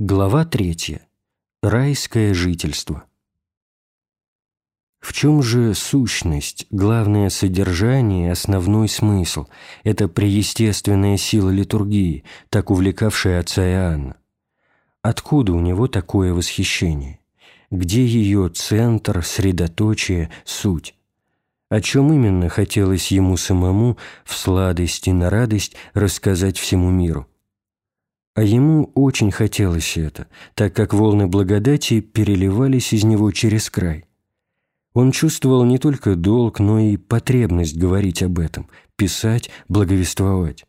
Глава третья. Райское жительство. В чем же сущность, главное содержание и основной смысл, это преестественная сила литургии, так увлекавшая отца Иоанна? Откуда у него такое восхищение? Где ее центр, средоточие, суть? О чем именно хотелось ему самому в сладости на радость рассказать всему миру? А ему очень хотелось это, так как волны благодати переливались из него через край. Он чувствовал не только долг, но и потребность говорить об этом, писать, благовествовать.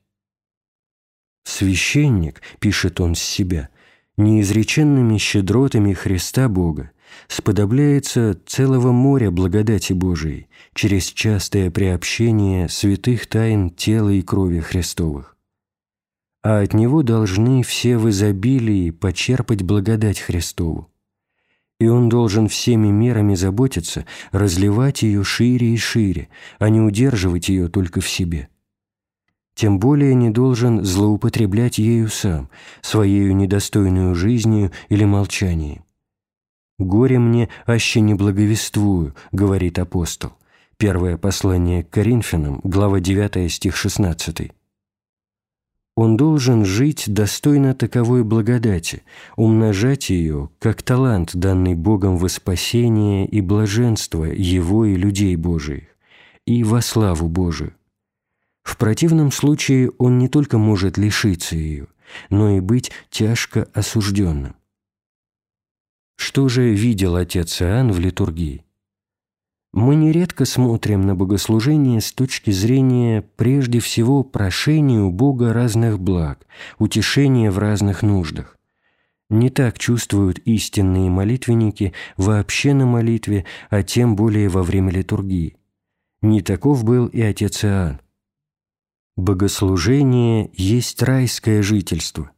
«Священник», — пишет он с себя, — «неизреченными щедротами Христа Бога сподобляется целого моря благодати Божией через частое приобщение святых тайн тела и крови Христовых а от Него должны все в изобилии почерпать благодать Христову. И Он должен всеми мерами заботиться, разливать ее шире и шире, а не удерживать ее только в себе. Тем более не должен злоупотреблять ею сам, своею недостойную жизнью или молчанием. «Горе мне, аще не благовествую», — говорит апостол. Первое послание к Коринфянам, глава 9, стих 16 он должен жить достойно таковой благодати, умножать ее, как талант, данный Богом во спасение и блаженство Его и людей Божиих, и во славу Божию. В противном случае он не только может лишиться ее, но и быть тяжко осужденным. Что же видел отец Иоанн в литургии? Мы нередко смотрим на богослужение с точки зрения прежде всего прошения у Бога разных благ, утешения в разных нуждах. Не так чувствуют истинные молитвенники вообще на молитве, а тем более во время литургии. Не таков был и отец Иоанн. Богослужение есть райское жительство.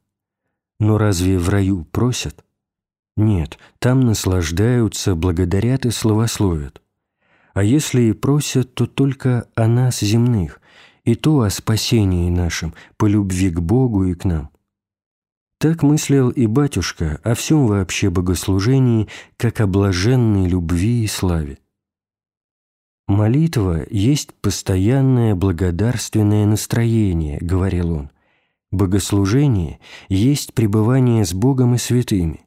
Но разве в раю просят? Нет, там наслаждаются, благодарят и славословят а если и просят, то только о нас земных, и то о спасении нашем, по любви к Богу и к нам. Так мыслил и батюшка о всем вообще богослужении, как о блаженной любви и славе. «Молитва есть постоянное благодарственное настроение», — говорил он. «Богослужение есть пребывание с Богом и святыми,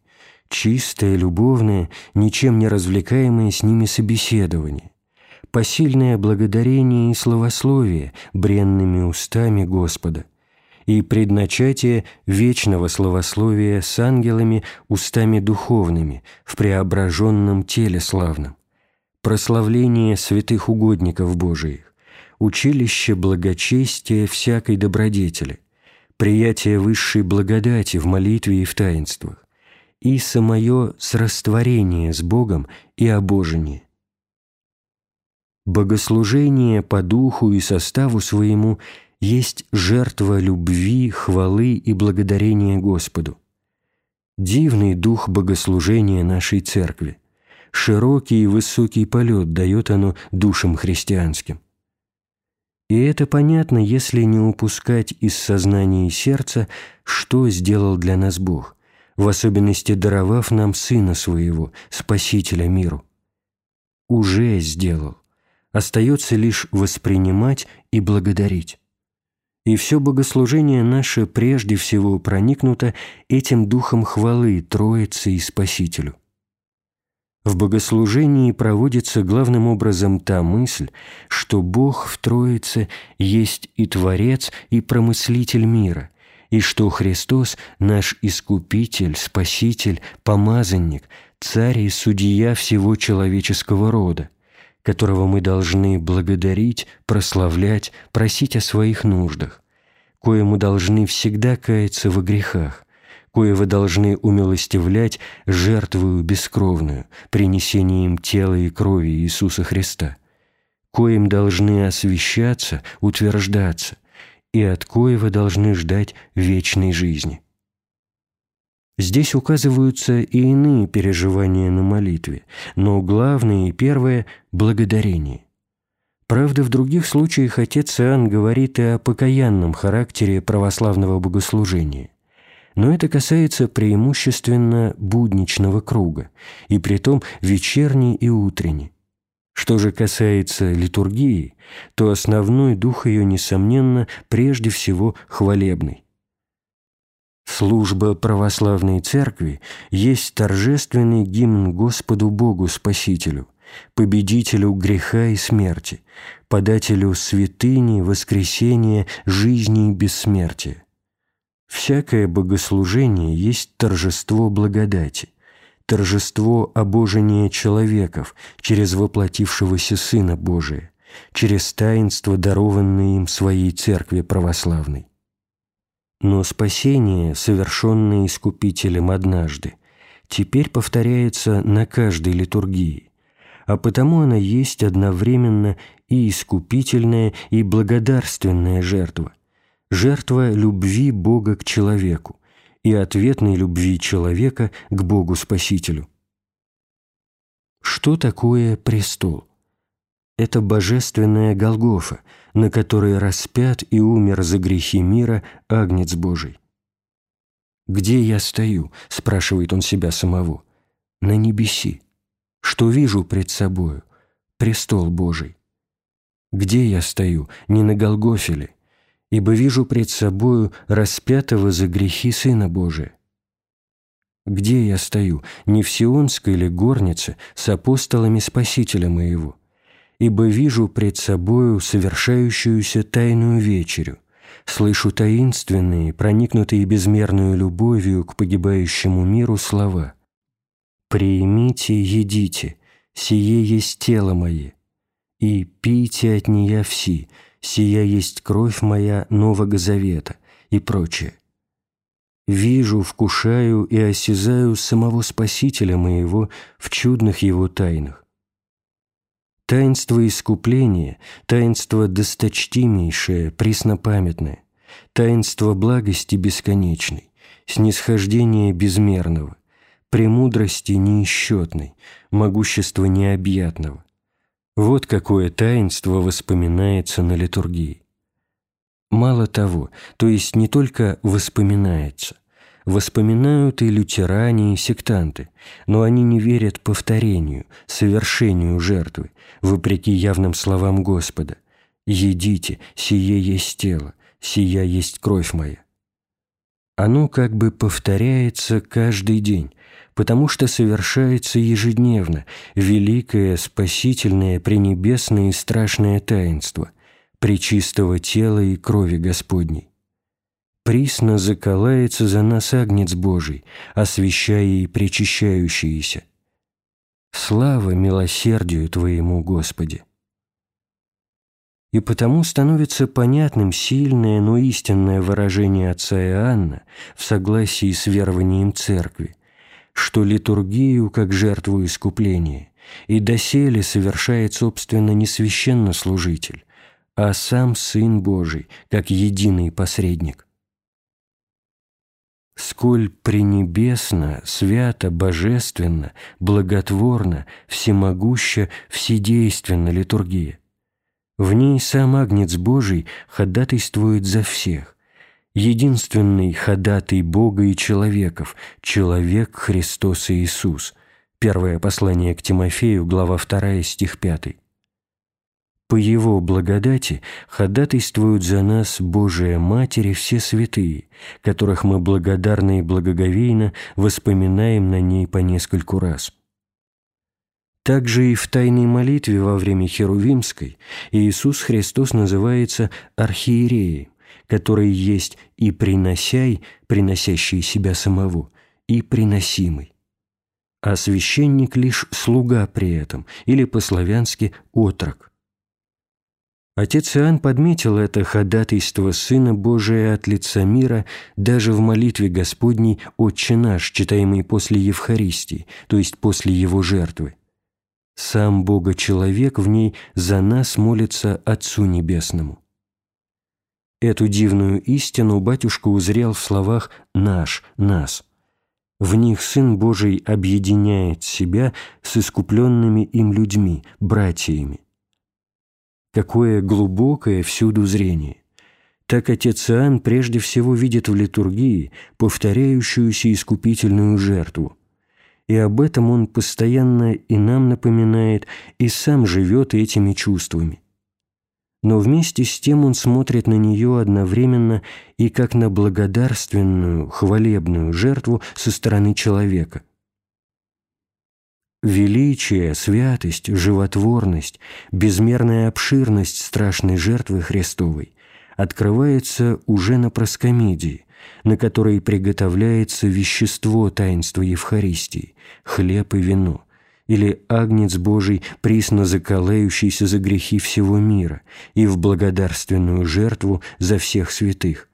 чистое, любовное, ничем не развлекаемое с ними собеседование посильное благодарение и славословие бренными устами Господа и предначатие вечного славословия с ангелами устами духовными в преображенном теле славном, прославление святых угодников Божиих, училище благочестия всякой добродетели, приятие высшей благодати в молитве и в таинствах, и самое срастворение с Богом и обожение, Богослужение по духу и составу своему есть жертва любви, хвалы и благодарения Господу. Дивный дух богослужения нашей Церкви. Широкий и высокий полет дает оно душам христианским. И это понятно, если не упускать из сознания и сердца, что сделал для нас Бог, в особенности даровав нам Сына Своего, Спасителя миру. Уже сделал остается лишь воспринимать и благодарить. И все богослужение наше прежде всего проникнуто этим духом хвалы Троице и Спасителю. В богослужении проводится главным образом та мысль, что Бог в Троице есть и Творец, и Промыслитель мира, и что Христос – наш Искупитель, Спаситель, Помазанник, Царь и Судья всего человеческого рода, которого мы должны благодарить, прославлять, просить о своих нуждах, коему должны всегда каяться во грехах, коего должны умилостивлять жертвую бескровную, принесением тела и крови Иисуса Христа, коим должны освящаться, утверждаться, и от коего должны ждать вечной жизни. Здесь указываются и иные переживания на молитве, но главное и первое – благодарение. Правда, в других случаях отец Иоанн говорит и о покаянном характере православного богослужения. но это касается преимущественно будничного круга, и притом вечерний и утренний. Что же касается литургии, то основной дух ее, несомненно, прежде всего хвалебный. Служба православной церкви есть торжественный гимн Господу Богу Спасителю, победителю греха и смерти, подателю святыни, воскресения, жизни и бессмертия. Всякое богослужение есть торжество благодати, торжество обожения человеков через воплотившегося Сына Божия, через таинство, дарованное им своей Церкви православной. Но спасение, совершенное Искупителем однажды, теперь повторяется на каждой литургии, а потому она есть одновременно и искупительная, и благодарственная жертва, жертва любви Бога к человеку и ответной любви человека к Богу-Спасителю. Что такое престол? Это божественная Голгофа, на которой распят и умер за грехи мира Агнец Божий. «Где я стою?» – спрашивает он себя самого. «На небеси. Что вижу пред собою? Престол Божий. Где я стою? Не на Голгофе ли? Ибо вижу пред собою распятого за грехи Сына Божия. Где я стою? Не в Сионской ли горнице с апостолами Спасителя моего?» Ибо вижу пред собою совершающуюся тайную вечерю, слышу таинственные, проникнутые безмерную любовью к погибающему миру слова. «Приимите, едите, сие есть тело мое, и пейте от нея все, сия есть кровь моя Нового Завета» и прочее. Вижу, вкушаю и осязаю самого Спасителя моего в чудных его тайнах Таинство искупления, таинство досточтимейшее, преснопамятное, таинство благости бесконечной, снисхождения безмерного, премудрости неисчетной, могущества необъятного. Вот какое таинство воспоминается на литургии. Мало того, то есть не только воспоминается, воспоминают и лютеране, и сектанты, но они не верят повторению, совершению жертвы, вопреки явным словам Господа «Едите, сие есть тело, сия есть кровь моя». Оно как бы повторяется каждый день, потому что совершается ежедневно великое, спасительное, пренебесное и страшное таинство пречистого тела и крови Господней присно заколается за нас Агнец Божий, освящая и причащающиеся. Слава милосердию Твоему, Господи! И потому становится понятным сильное, но истинное выражение отца Иоанна в согласии с верованием Церкви, что литургию, как жертву искупления, и доселе совершает, собственно, не священнослужитель, а сам Сын Божий, как единый посредник сколь пренебесно, свято, божественно, благотворно, всемогуща, вседейственна литургия. В ней сам Агнец Божий ходатайствует за всех. Единственный ходатай Бога и человеков, человек Христос Иисус. Первое послание к Тимофею, глава 2, стих 5 по Его благодати ходатайствуют за нас Божия Матери все святые, которых мы благодарно и благоговейно воспоминаем на ней по нескольку раз. Также и в тайной молитве во время Херувимской Иисус Христос называется архиереем, который есть и приносяй, приносящий себя самого, и приносимый. А священник лишь слуга при этом, или по-славянски «отрок». Отец Иоанн подметил это ходатайство Сына Божия от лица мира даже в молитве Господней «Отче наш», читаемой после Евхаристии, то есть после Его жертвы. Сам Бога-человек в ней за нас молится Отцу Небесному. Эту дивную истину батюшка узрел в словах «наш», «нас». В них Сын Божий объединяет себя с искупленными им людьми, братьями. Какое глубокое всюду зрение! Так отец Иоанн прежде всего видит в литургии повторяющуюся искупительную жертву. И об этом он постоянно и нам напоминает, и сам живет этими чувствами. Но вместе с тем он смотрит на нее одновременно и как на благодарственную, хвалебную жертву со стороны человека – Величие, святость, животворность, безмерная обширность страшной жертвы Христовой открывается уже на проскомидии, на которой приготовляется вещество таинства Евхаристии, хлеб и вино, или агнец Божий, присно заколающийся за грехи всего мира и в благодарственную жертву за всех святых,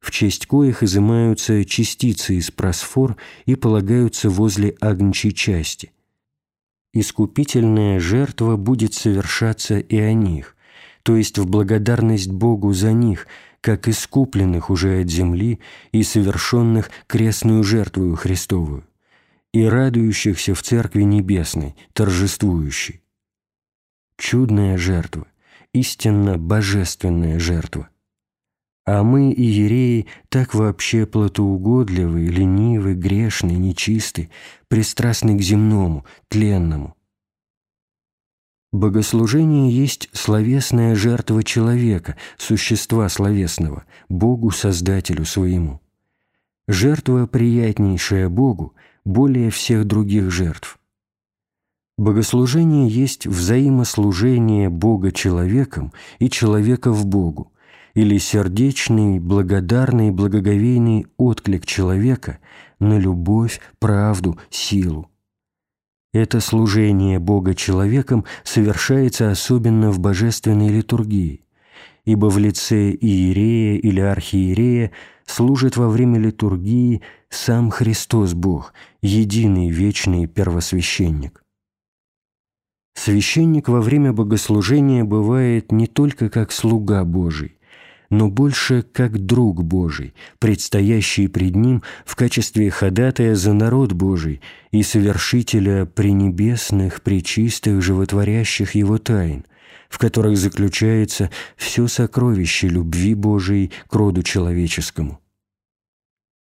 в честь коих изымаются частицы из просфор и полагаются возле агнчей части, искупительная жертва будет совершаться и о них, то есть в благодарность Богу за них, как искупленных уже от земли и совершенных крестную жертвую Христовую, и радующихся в Церкви Небесной, торжествующей. Чудная жертва, истинно божественная жертва. А мы, иереи, так вообще плотоугодливы, ленивы, грешны, нечисты, пристрастны к земному, тленному. Богослужение есть словесная жертва человека, существа словесного, Богу Создателю своему. Жертва, приятнейшая Богу, более всех других жертв. Богослужение есть взаимослужение Бога человеком и человека в Богу, или сердечный, благодарный, благоговейный отклик человека на любовь, правду, силу. Это служение Бога человеком совершается особенно в божественной литургии, ибо в лице иерея или архиерея служит во время литургии сам Христос Бог, единый вечный первосвященник. Священник во время богослужения бывает не только как слуга Божий, но больше как друг Божий, предстоящий пред Ним в качестве ходатая за народ Божий и совершителя пренебесных, пречистых, животворящих Его тайн, в которых заключается все сокровище любви Божией к роду человеческому.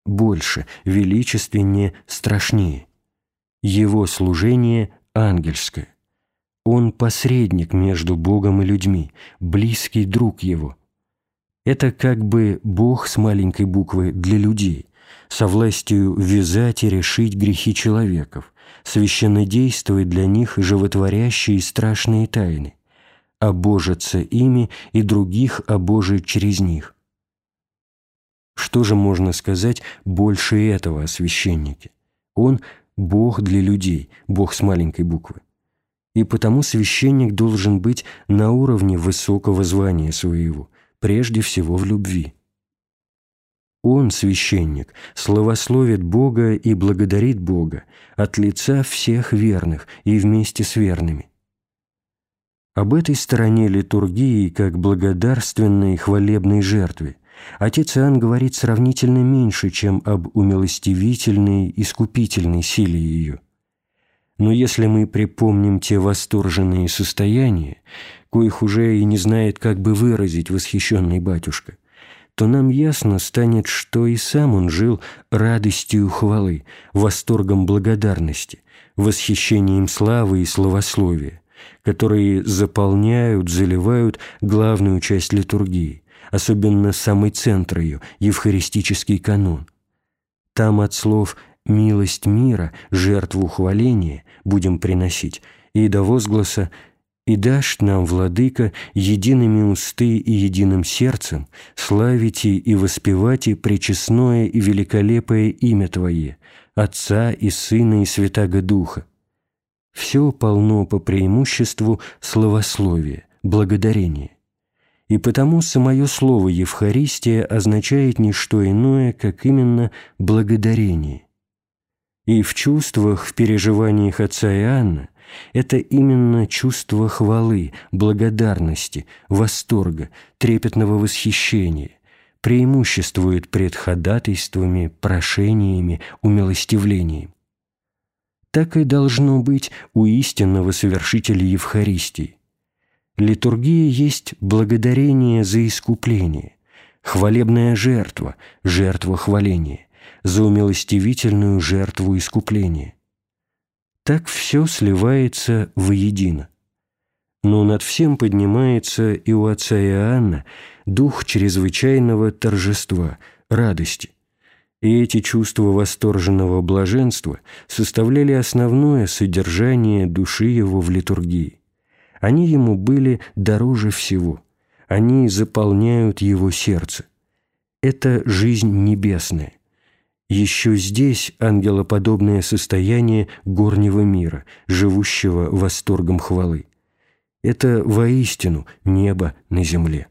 Больше, величественнее, страшнее. Его служение ангельское. Он посредник между Богом и людьми, близкий друг Его, это как бы Бог с маленькой буквы для людей, со властью вязать и решить грехи человеков, священно действует для них животворящие и страшные тайны, обожиться ими и других обожить через них. Что же можно сказать больше этого о священнике? Он – Бог для людей, Бог с маленькой буквы. И потому священник должен быть на уровне высокого звания своего – прежде всего в любви. Он, священник, славословит Бога и благодарит Бога от лица всех верных и вместе с верными. Об этой стороне литургии, как благодарственной хвалебной жертве, отец Иоанн говорит сравнительно меньше, чем об умилостивительной, искупительной силе ее. Но если мы припомним те восторженные состояния, коих уже и не знает, как бы выразить восхищенный батюшка, то нам ясно станет, что и сам он жил радостью хвалы, восторгом благодарности, восхищением славы и словословия, которые заполняют, заливают главную часть литургии, особенно самый центр ее, евхаристический канон. Там от слов «милость мира», «жертву хваления» будем приносить, и до возгласа и дашь нам, Владыка, едиными усты и единым сердцем славите и воспевайте пречестное и великолепое имя Твое, Отца и Сына и Святаго Духа. Все полно по преимуществу словословия, благодарения. И потому самое слово Евхаристия означает не что иное, как именно благодарение. И в чувствах, в переживаниях отца Иоанна это именно чувство хвалы, благодарности, восторга, трепетного восхищения преимуществует пред ходатайствами, прошениями, умилостивлением. Так и должно быть у истинного совершителя Евхаристии. Литургия есть благодарение за искупление, хвалебная жертва, жертва хваления, за умилостивительную жертву искупления. Так все сливается воедино. Но над всем поднимается и у отца Иоанна дух чрезвычайного торжества, радости. И эти чувства восторженного блаженства составляли основное содержание души его в литургии. Они ему были дороже всего. Они заполняют его сердце. Это жизнь небесная. Еще здесь ангелоподобное состояние горнего мира, живущего восторгом хвалы. Это воистину небо на земле.